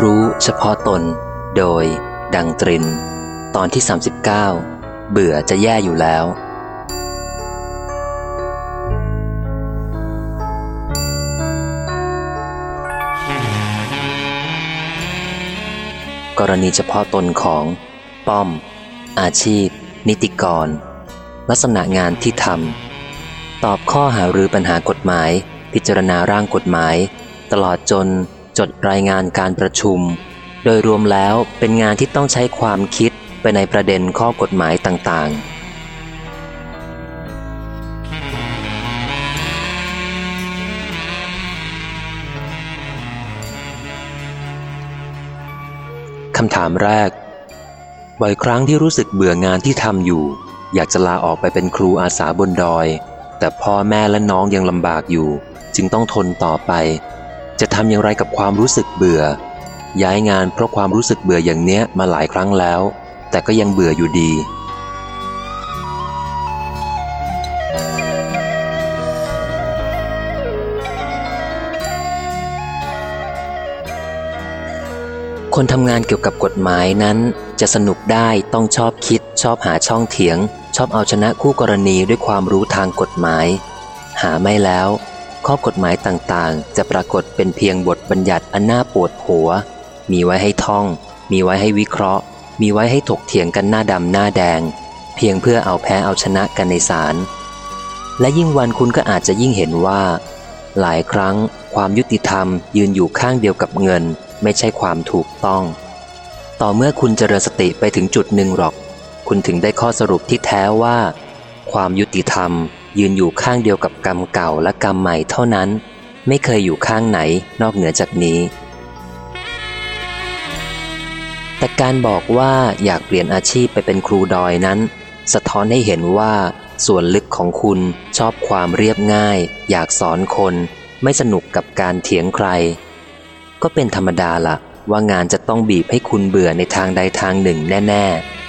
รู้เฉพาะตน โดย ดังตริน ตอนที่ 39 เบื่อจะแย่อยู่แล้ว กรณีเฉพาะตนของ ป้อม อาชีพ นิติกร ลักษณะงานที่ทำตอบข้อหารือปัญหากฎหมาย พิจารณาร่างกฎหมาย ตลอดจน จดรายงานการประชุม โดยรวมแล้วเป็นงานที่ต้องใช้ความคิดไปในประเด็นข้อกฎหมายต่างๆคำถามแรก บ่อยครั้งที่รู้สึกเบื่องานที่ทำอยู่ อยากจะลาออกไปเป็นครูอาสาบนดอย แต่พ่อแม่และน้องยังลำบากอยู่ จึงต้องทนต่อไป จะทำอย่างไรกับความรู้สึกเบื่อ ย้ายงานเพราะความรู้สึกเบื่ออย่างเนี้ยมาหลายครั้งแล้ว แต่ก็ยังเบื่ออยู่ดี คนทำงานเกี่ยวกับกฎหมายนั้น จะสนุกได้ต้องชอบคิด ชอบหาช่องเถียง ชอบเอาชนะคู่กรณีด้วยความรู้ทางกฎหมาย หาไม่แล้ว ข้อกฎหมายต่างๆ จะปรากฏเป็นเพียงบทบัญญัติอันน่าปวดหัว มีไว้ให้ท่อง มีไว้ให้วิเคราะห์ มีไว้ให้ถกเถียงกันหน้าดำหน้าแดง เพียงเพื่อเอาแพ้เอาชนะกันในศาลและยิ่งวันคุณก็อาจจะยิ่งเห็นว่า หลายครั้งความยุติธรรมยืนอยู่ข้างเดียวกับเงิน ไม่ใช่ความถูกต้อง ต่อเมื่อคุณเจริญสติไปถึงจุดหนึ่งหรอก คุณถึงได้ข้อสรุปที่แท้ว่า ความยุติธรรม ยืนอยู่ข้างเดียวกับกรรมเก่าและกรรมใหม่เท่านั้น ไม่เคยอยู่ข้างไหนนอกเหนือจากนี้ แต่การบอกว่าอยากเปลี่ยนอาชีพไปเป็นครูดอยนั้น สะท้อนให้เห็นว่าส่วนลึกของคุณชอบความเรียบง่าย อยากสอนคน ไม่สนุกกับการเถียงใคร ก็เป็นธรรมดาละว่างานจะต้องบีบให้คุณเบื่อในทางใดทางหนึ่งแน่ ๆ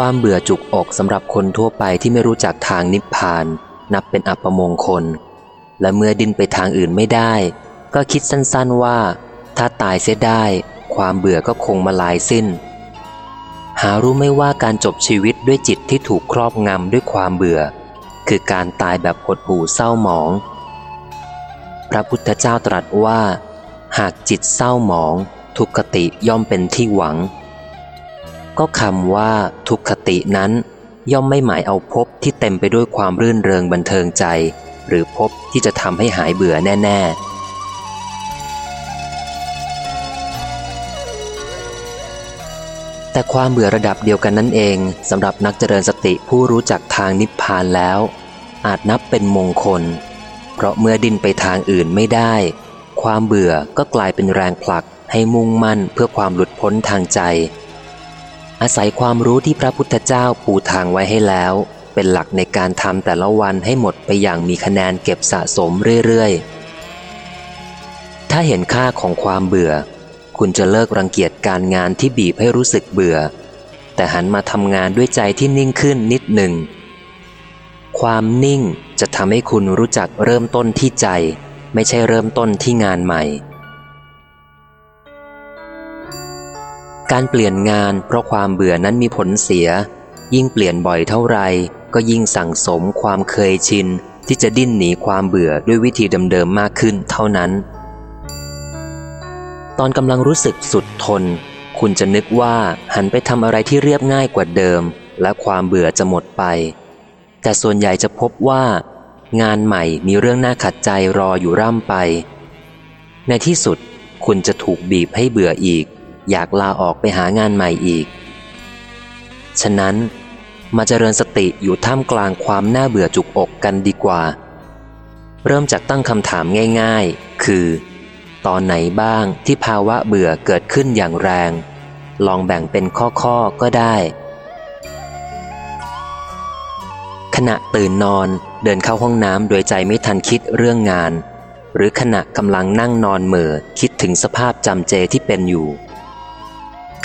ความเบื่อจุกอกสำหรับคนทั่วไปที่ไม่รู้จักทางนิพพาน นับเป็นอัปมงคล และเมื่อดิ้นไปทางอื่นไม่ได้ ก็คิดสั้นๆว่า ถ้าตายเสียได้ ความเบื่อก็คงมาลายสิ้น หารู้ไม่ว่าการจบชีวิตด้วยจิตที่ถูกครอบงำด้วยความเบื่อ คือการตายแบบหดหู่เศร้าหมอง พระพุทธเจ้าตรัสว่า หากจิตเศร้าหมอง ทุกขติย่อมเป็นที่หวัง ก็คำว่าทุกขตินั้น ย่อมไม่หมายเอาพบที่เต็มไปด้วยความรื่นเริงบันเทิงใจ หรือพบที่จะทำให้หายเบื่อแน่ ๆแต่ความเบื่อระดับเดียวกันนั่นเองสำหรับนักเจริญสติผู้รู้จักทางนิพพานแล้ว อาจนับเป็นมงคล เพราะเมื่อดินไปทางอื่นไม่ได้ ความเบื่อก็กลายเป็นแรงผลักให้มุ่งมั่นเพื่อความหลุดพ้นทางใจ อาศัยความรู้ที่พระพุทธเจ้าปูทางไว้ให้แล้ว เป็นหลักในการทำแต่ละวันให้หมดไปอย่างมีคะแนนเก็บสะสมเรื่อยๆ ถ้าเห็นค่าของความเบื่อ คุณจะเลิกรังเกียจการงานที่บีบให้รู้สึกเบื่อ แต่หันมาทำงานด้วยใจที่นิ่งขึ้นนิดหนึ่ง ความนิ่งจะทำให้คุณรู้จักเริ่มต้นที่ใจ ไม่ใช่เริ่มต้นที่งานใหม่ การเปลี่ยนงานเพราะความเบื่อนั้นมีผลเสีย ยิ่งเปลี่ยนบ่อยเท่าไรก็ยิ่งสั่งสมความเคยชิน ที่จะดิ้นหนีความเบื่อด้วยวิธีเดิมๆมากขึ้นเท่านั้น ตอนกำลังรู้สึกสุดทน คุณจะนึกว่าหันไปทำอะไรที่เรียบง่ายกว่าเดิม และความเบื่อจะหมดไป แต่ส่วนใหญ่จะพบว่า งานใหม่มีเรื่องน่าขัดใจรออยู่ร่ำไป ในที่สุดคุณจะถูกบีบให้เบื่ออีก อยากลาออกไปหางานใหม่อีก ฉะนั้นมาเจริญสติอยู่ท่ามกลางความน่าเบื่อจุกอกกันดีกว่า เริ่มจากตั้งคำถามง่าย ๆ คือ ตอนไหนบ้างที่ภาวะเบื่อเกิดขึ้นอย่างแรง ลองแบ่งเป็นข้อๆก็ได้ ขณะตื่นนอนเดินเข้าห้องน้ำโดยใจไม่ทันคิดเรื่องงาน หรือขณะกำลังนั่งนอนเหม่อคิดถึงสภาพจำเจที่เป็นอยู่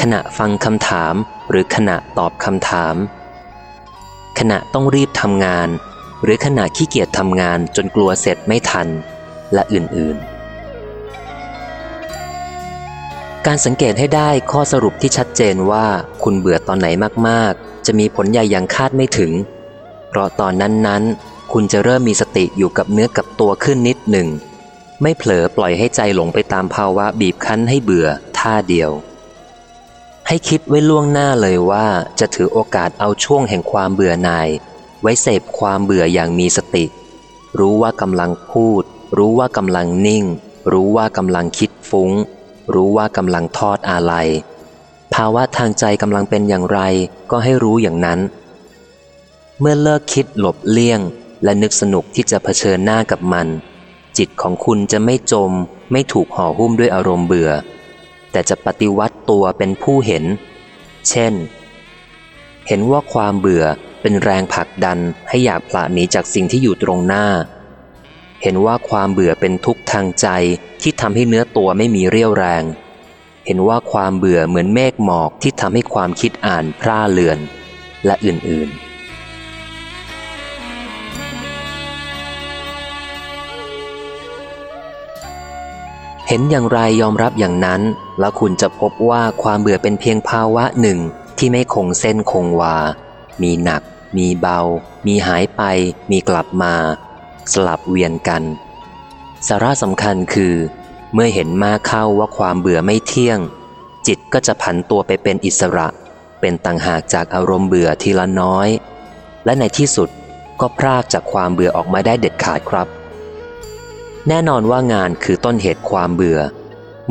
ขณะฟังคำถามหรือขณะตอบคำถาม ขณะต้องรีบทำงาน หรือขณะขี้เกียจทำงานจนกลัวเสร็จไม่ทัน และอื่นๆ การสังเกตให้ได้ข้อสรุปที่ชัดเจนว่าคุณเบื่อตอนไหนมากๆ จะมีผลใหญ่อย่างคาดไม่ถึง เพราะตอนนั้นๆ คุณจะเริ่มมีสติอยู่กับเนื้อกับตัวขึ้นนิดหนึ่ง ไม่เผลอปล่อยให้ใจหลงไปตามภาวะบีบคั้นให้เบื่อท่าเดียว ให้คิดไว้ล่วงหน้าเลยว่าจะถือโอกาสเอาช่วงแห่งความเบื่อหน่าย ไว้เสพความเบื่ออย่างมีสติ รู้ว่ากำลังพูด รู้ว่ากำลังนิ่ง รู้ว่ากำลังคิดฟุง้ง รู้ว่ากำลังทอดอาลัย ภาวะทางใจกำลังเป็นอย่างไรก็ให้รู้อย่างนั้น เมื่อเลิกคิดหลบเลี่ยง และนึกสนุกที่จะเผชิญหน้ากับมัน จิตของคุณจะไม่จม ไม่ถูกห่อหุ้มด้วยอารมณ์เบื่อ แต่จะปฏิวัติตัวเป็นผู้เห็น เช่น เห็นว่าความเบื่อเป็นแรงผลักดันให้อยากพละหนีจากสิ่งที่อยู่ตรงหน้า เห็นว่าความเบื่อเป็นทุกข์ทางใจที่ทำให้เนื้อตัวไม่มีเรี่ยวแรง เห็นว่าความเบื่อเหมือนเมฆหมอกที่ทำให้ความคิดอ่านพร่าเลือน และอื่นๆเห็นอย่างไรยอมรับอย่างนั้น แล้วคุณจะพบว่าความเบื่อเป็นเพียงภาวะหนึ่งที่ไม่คงเส้นคงวา มีหนัก มีเบา มีหายไป มีกลับมา สลับเวียนกัน สาระสำคัญคือ เมื่อเห็นมากเข้าว่าความเบื่อไม่เที่ยง จิตก็จะผันตัวไปเป็นอิสระ เป็นต่างหากจากอารมณ์เบื่อทีละน้อย และในที่สุดก็พรากจากความเบื่อออกมาได้เด็ดขาดครับ แน่นอนว่างานคือต้นเหตุความเบื่อ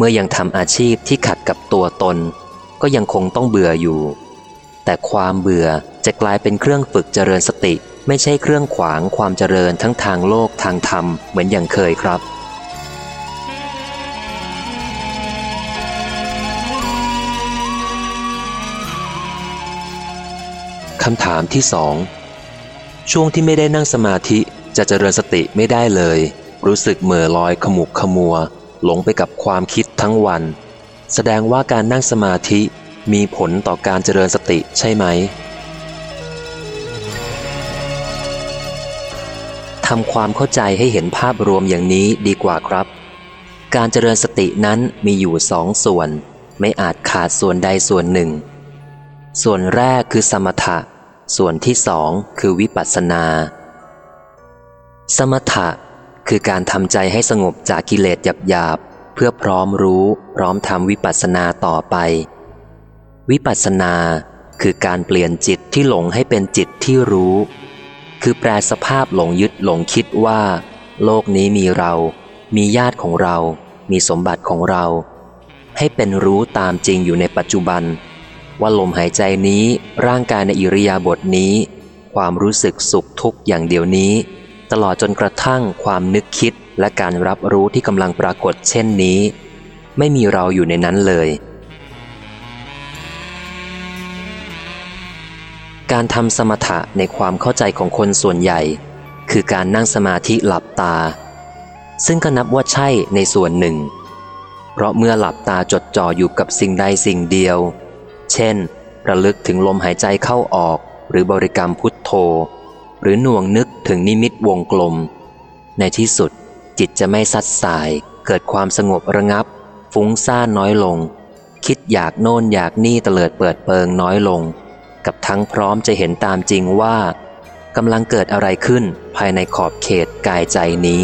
มื่อยังทำอาชีพที่ขัดกับตัวตน ก็ยังคงต้องเบื่ออยู่ แต่ความเบื่อจะกลายเป็นเครื่องฝึกเจริญสติ ไม่ใช่เครื่องขวางความเจริญทั้งทางโลกทางธรรมเหมือนอย่างเคยครับคำถามที่สองช่วงที่ไม่ได้นั่งสมาธิจะเจริญสติไม่ได้เลย รู้สึกเหม่อลอยขมุกขมัว หลงไปกับความคิดทั้งวัน แสดงว่าการนั่งสมาธิมีผลต่อการเจริญสติใช่ไหมทำความเข้าใจให้เห็นภาพรวมอย่างนี้ดีกว่าครับ การเจริญสตินั้นมีอยู่สองส่วน ไม่อาจขาดส่วนใดส่วนหนึ่ง ส่วนแรกคือสมถะ ส่วนที่สองคือวิปัสสนา สมถะ คือการทำใจให้สงบจากกิเลสหยาบๆ เพื่อพร้อมรู้พร้อมทำวิปัสสนาต่อไป วิปัสสนาคือการเปลี่ยนจิตที่หลงให้เป็นจิตที่รู้ คือแปลสภาพหลงยึดหลงคิดว่า โลกนี้มีเรา มีญาติของเรา มีสมบัติของเรา ให้เป็นรู้ตามจริงอยู่ในปัจจุบัน ว่าลมหายใจนี้ร่างกายในอิริยาบถนี้ ความรู้สึกสุขทุกข์อย่างเดียวนี้ ตลอดจนกระทั่งความนึกคิดและการรับรู้ที่กำลังปรากฏเช่นนี้ ไม่มีเราอยู่ในนั้นเลย การทำสมถะในความเข้าใจของคนส่วนใหญ่ คือการนั่งสมาธิหลับตา ซึ่งก็นับว่าใช่ในส่วนหนึ่ง เพราะเมื่อหลับตาจดจ่ออยู่กับสิ่งใดสิ่งเดียว เช่น ระลึกถึงลมหายใจเข้าออกหรือบริกรรมพุทโธ หรือหน่วงนึกถึงนิมิตวงกลม ในที่สุด จิตจะไม่ซัดสาย เกิดความสงบระงับ ฟุ้งซ่านน้อยลง คิดอยากโน่นอยากนี่เตลิดเปิดเปิงน้อยลง กับทั้งพร้อมจะเห็นตามจริงว่ากำลังเกิดอะไรขึ้นภายในขอบเขตกายใจนี้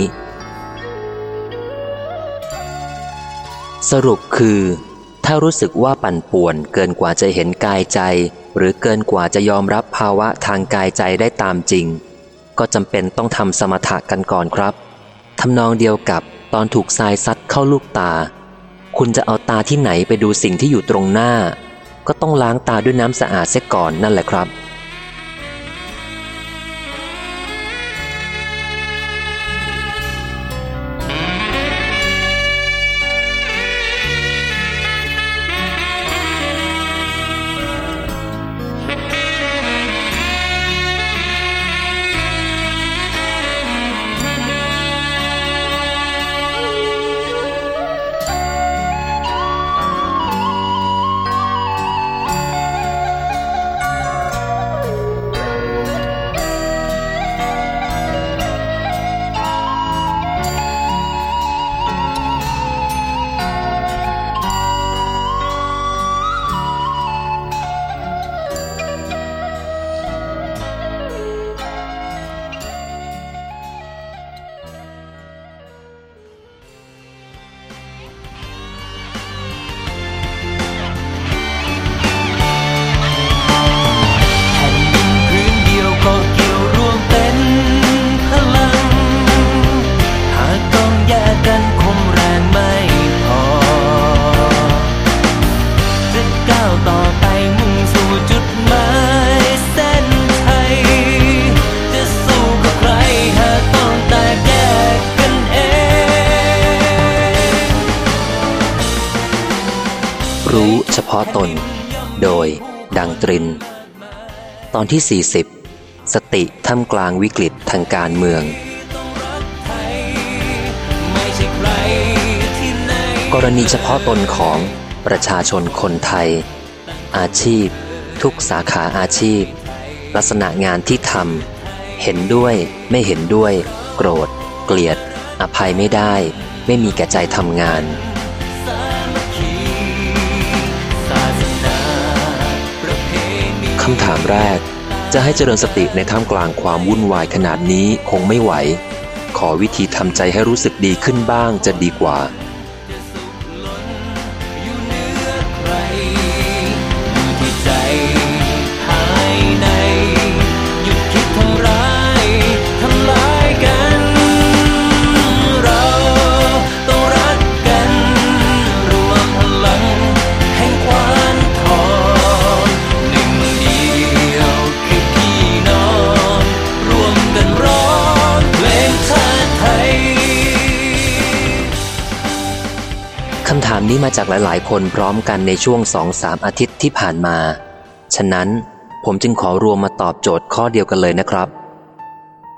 สรุปคือ ถ้ารู้สึกว่าปั่นป่วนเกินกว่าจะเห็นกายใจ หรือเกินกว่าจะยอมรับภาวะทางกายใจได้ตามจริง ก็จำเป็นต้องทำสมถะกันก่อนครับทำนองเดียวกับตอนถูกทรายซัดเข้าลูกตา คุณจะเอาตาที่ไหนไปดูสิ่งที่อยู่ตรงหน้า ก็ต้องล้างตาด้วยน้ำสะอาดเสียก่อนนั่นแหละครับ เฉพาะตน โดย ดังตริน ตอนที่ 40 สติท่ามกลางวิกฤตทางการเมือง กรณีเฉพาะตนของประชาชนคนไทย อาชีพ ทุกสาขาอาชีพ ลักษณะงานที่ทำเห็นด้วยไม่เห็นด้วย โกรธ เกลียด อภัยไม่ได้ ไม่มีแก่ใจทำงาน คำถามแรก จะให้เจริญสติในท่ามกลางความวุ่นวายขนาดนี้คงไม่ไหว ขอวิธีทำใจให้รู้สึกดีขึ้นบ้างจะดีกว่า คำถามนี้มาจากหลาย ๆ คนพร้อมกันในช่วงสองสามอาทิตย์ที่ผ่านมา ฉะนั้นผมจึงขอรวมมาตอบโจทย์ข้อเดียวกันเลยนะครับ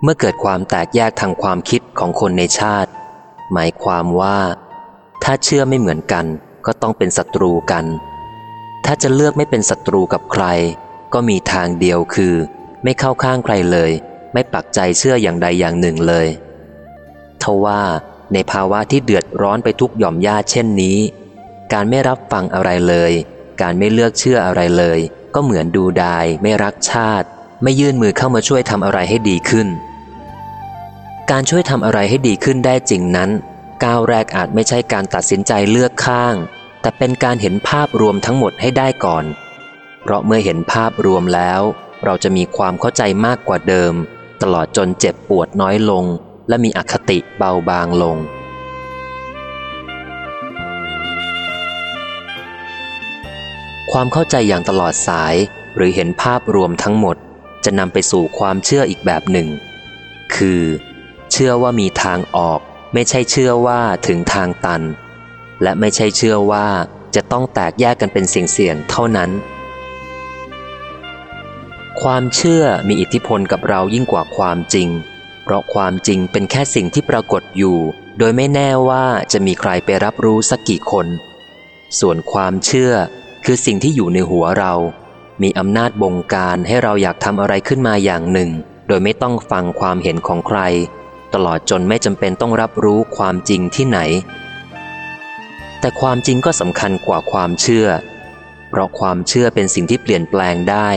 เมื่อเกิดความแตกแยกทางความคิดของคนในชาติ หมายความว่า ถ้าเชื่อไม่เหมือนกัน ก็ต้องเป็นศัตรูกัน ถ้าจะเลือกไม่เป็นศัตรูกับใคร ก็มีทางเดียวคือ ไม่เข้าข้างใครเลย ไม่ปักใจเชื่ออย่างใดอย่างหนึ่งเลยทว่า ในภาวะที่เดือดร้อนไปทุกหย่อมย่าเช่นนี้ การไม่รับฟังอะไรเลย การไม่เลือกเชื่ออะไรเลย ก็เหมือนดูดาย ไม่รักชาติ ไม่ยื่นมือเข้ามาช่วยทำอะไรให้ดีขึ้น การช่วยทำอะไรให้ดีขึ้นได้จริงนั้น ก้าวแรกอาจไม่ใช่การตัดสินใจเลือกข้าง แต่เป็นการเห็นภาพรวมทั้งหมดให้ได้ก่อน เพราะเมื่อเห็นภาพรวมแล้ว เราจะมีความเข้าใจมากกว่าเดิม ตลอดจนเจ็บปวดน้อยลง และมีอคติเบาบางลง ความเข้าใจอย่างตลอดสายหรือเห็นภาพรวมทั้งหมด จะนำไปสู่ความเชื่ออีกแบบหนึ่ง คือ เชื่อว่ามีทางออก ไม่ใช่เชื่อว่าถึงทางตัน และไม่ใช่เชื่อว่าจะต้องแตกแยกกันเป็นเสี่ยงๆเท่านั้น ความเชื่อมีอิทธิพลกับเรายิ่งกว่าความจริง เพราะความจริงเป็นแค่สิ่งที่ปรากฏอยู่ โดยไม่แน่ว่าจะมีใครไปรับรู้สักกี่คน ส่วนความเชื่อคือสิ่งที่อยู่ในหัวเรา มีอำนาจบงการให้เราอยากทำอะไรขึ้นมาอย่างหนึ่ง โดยไม่ต้องฟังความเห็นของใคร ตลอดจนไม่จำเป็นต้องรับรู้ความจริงที่ไหน แต่ความจริงก็สำคัญกว่าความเชื่อ เพราะความเชื่อเป็นสิ่งที่เปลี่ยนแปลงได้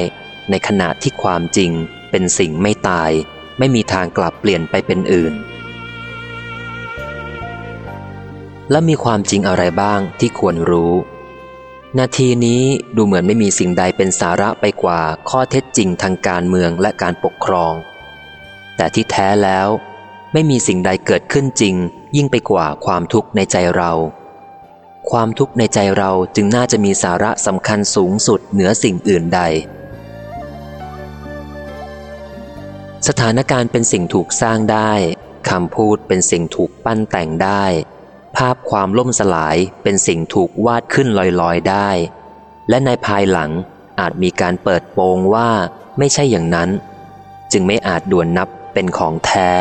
ในขณะที่ความจริงเป็นสิ่งไม่ตาย ไม่มีทางกลับเปลี่ยนไปเป็นอื่น และมีความจริงอะไรบ้างที่ควรรู้ นาทีนี้ดูเหมือนไม่มีสิ่งใดเป็นสาระไปกว่าข้อเท็จจริงทางการเมืองและการปกครอง แต่ที่แท้แล้วไม่มีสิ่งใดเกิดขึ้นจริง ยิ่งไปกว่าความทุกข์ในใจเรา ความทุกข์ในใจเราจึงน่าจะมีสาระสำคัญสูงสุดเหนือสิ่งอื่นใด สถานการณ์เป็นสิ่งถูกสร้างได้คำพูดเป็นสิ่งถูกปั้นแต่งได้ ภาพความล่มสลายเป็นสิ่งถูกวาดขึ้นลอยๆได้ และในภายหลังอาจมีการเปิดโปงว่าไม่ใช่อย่างนั้น จึงไม่อาจด่วนนับเป็นของแท้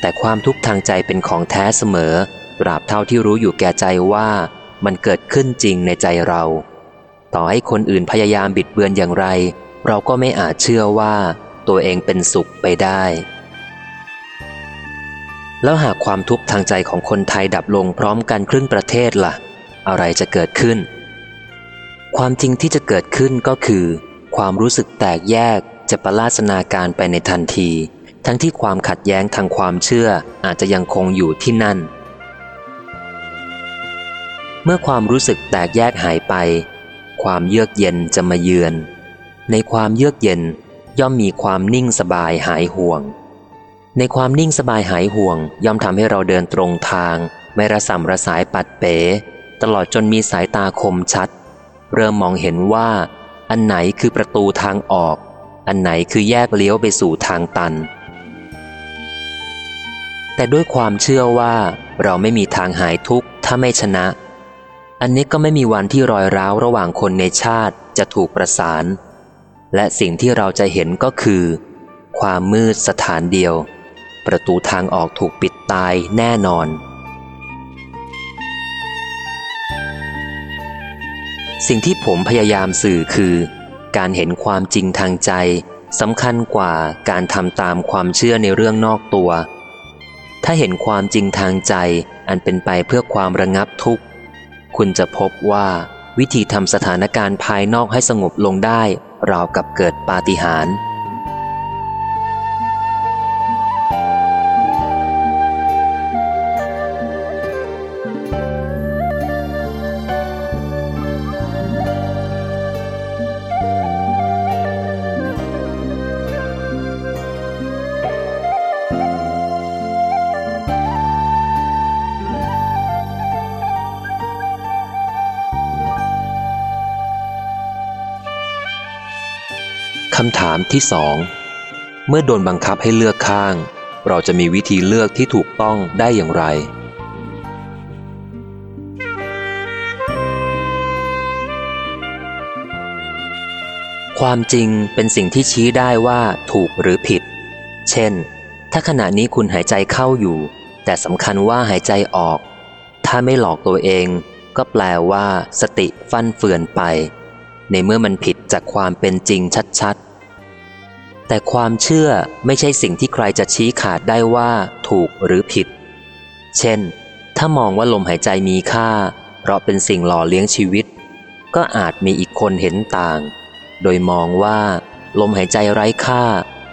แต่ความทุกข์ทางใจเป็นของแท้เสมอตราบเท่าที่รู้อยู่แก่ใจว่ามันเกิดขึ้นจริงในใจเรา ต่อให้คนอื่นพยายามบิดเบือนอย่างไร เราก็ไม่อาจเชื่อว่าตัวเองเป็นสุขไปได้ แล้วหากความทุกข์ทางใจของคนไทยดับลงพร้อมกันครึ่งประเทศละ่ะ อะไรจะเกิดขึ้น ความจริงที่จะเกิดขึ้นก็คือ ความรู้สึกแตกแยกจะประลาสนาการไปในทันที ทั้งที่ความขัดแย้งทางความเชื่ออาจจะยังคงอยู่ที่นั่น เมื่อความรู้สึกแตกแยกหายไป ความเยือกเย็นจะมาเยือน ในความเยือกเย็นย่อมมีความนิ่งสบายหายห่วง ในความนิ่งสบายหายห่วง ย่อมทำให้เราเดินตรงทาง ไม่ระสำระสายปัดเป๋ ตลอดจนมีสายตาคมชัด เริ่มมองเห็นว่า อันไหนคือประตูทางออก อันไหนคือแยกเลี้ยวไปสู่ทางตัน แต่ด้วยความเชื่อว่า เราไม่มีทางหายทุกข์ถ้าไม่ชนะ อันนี้ก็ไม่มีวันที่รอยร้าวระหว่างคนในชาติจะถูกประสาน และสิ่งที่เราจะเห็นก็คือ ความมืดสถานเดียว ประตูทางออกถูกปิดตายแน่นอน สิ่งที่ผมพยายามสื่อคือ การเห็นความจริงทางใจสำคัญกว่าการทำตามความเชื่อในเรื่องนอกตัว ถ้าเห็นความจริงทางใจอันเป็นไปเพื่อความระงับทุกข์ คุณจะพบว่าวิธีทำสถานการณ์ภายนอกให้สงบลงได้ ราวกับเกิดปาฏิหาริย์ำถามที่สองเมื่อโดนบังคับให้เลือกข้าง เราจะมีวิธีเลือกที่ถูกต้องได้อย่างไร ความจริงเป็นสิ่งที่ชี้ได้ว่าถูกหรือผิด เช่น ถ้าขณะนี้คุณหายใจเข้าอยู่ แต่สำคัญว่าหายใจออก ถ้าไม่หลอกตัวเอง ก็แปลว่า สติฟั่นเฟือนไป ในเมื่อมันผิดจากความเป็นจริงชัดๆ แต่ความเชื่อไม่ใช่สิ่งที่ใครจะชี้ขาดได้ว่า ถูกหรือผิด เช่น ถ้ามองว่าลมหายใจมีค่า เพราะเป็นสิ่งหล่อเลี้ยงชีวิต ก็อาจมีอีกคนเห็นต่าง โดยมองว่า ลมหายใจไร้ค่า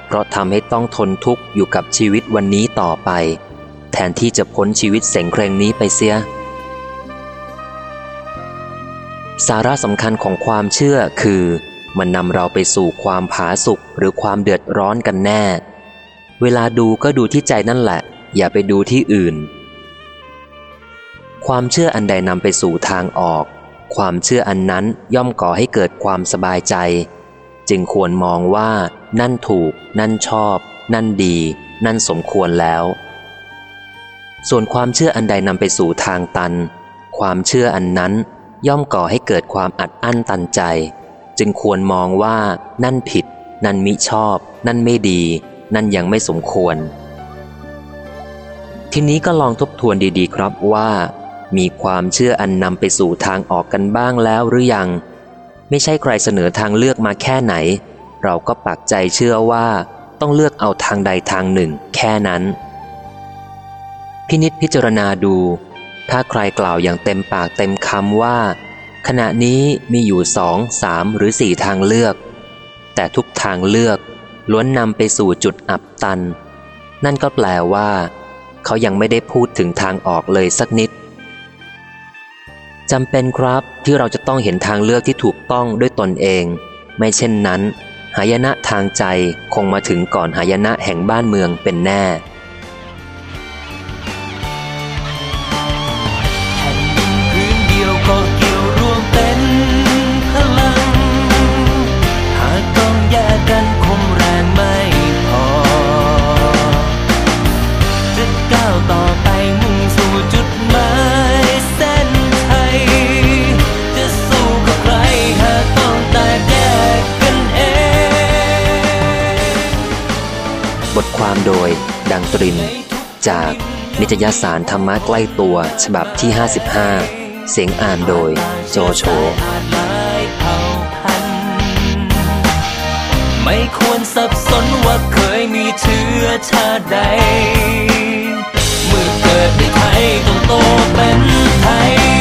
เพราะทำให้ต้องทนทุกข์อยู่กับชีวิตวันนี้ต่อไป แทนที่จะพ้นชีวิตเสงเครงนี้ไปเสียสาระสำคัญของความเชื่อคือ มันนำเราไปสู่ความผาสุกหรือความเดือดร้อนกันแน่ เวลาดูก็ดูที่ใจนั่นแหละ อย่าไปดูที่อื่น ความเชื่ออันใดนำไปสู่ทางออก ความเชื่ออันนั้นย่อมก่อให้เกิดความสบายใจ จึงควรมองว่า นั่นถูก นั่นชอบ นั่นดี นั่นสมควรแล้ว ส่วนความเชื่ออันใดนำไปสู่ทางตัน ความเชื่ออันนั้นย่อมก่อให้เกิดความอัดอั้นตันใจ จึงควรมองว่านั่นผิด นั่นมิชอบ นั่นไม่ดี นั่นยังไม่สมควร ทีนี้ก็ลองทบทวนดีๆ ครับว่า มีความเชื่ออันนำไปสู่ทางออกกันบ้างแล้วหรือยัง ไม่ใช่ใครเสนอทางเลือกมาแค่ไหน เราก็ปักใจเชื่อว่าต้องเลือกเอาทางใดทางหนึ่ง แค่นั้น พินิษพิจารณาดู ถ้าใครกล่าวอย่างเต็มปากเต็มคำว่า ขณะนี้มีอยู่สองสามหรือสี่ทางเลือก แต่ทุกทางเลือกล้วนนำไปสู่จุดอับตัน นั่นก็แปลว่า เขายังไม่ได้พูดถึงทางออกเลยสักนิดจำเป็นครับที่เราจะต้องเห็นทางเลือกที่ถูกต้องด้วยตนเอง ไม่เช่นนั้น หายนะทางใจคงมาถึงก่อนหายนะแห่งบ้านเมืองเป็นแน่ ริน จากนิตยสารธรรมะใกล้ตัว ฉบับที่ 55 เสียงอ่านโดยโจโฉไม่ควรสับสนว่าเคยมีเชื้อชาติใด เมื่อเกิดในไทยต้องโตเป็นไทย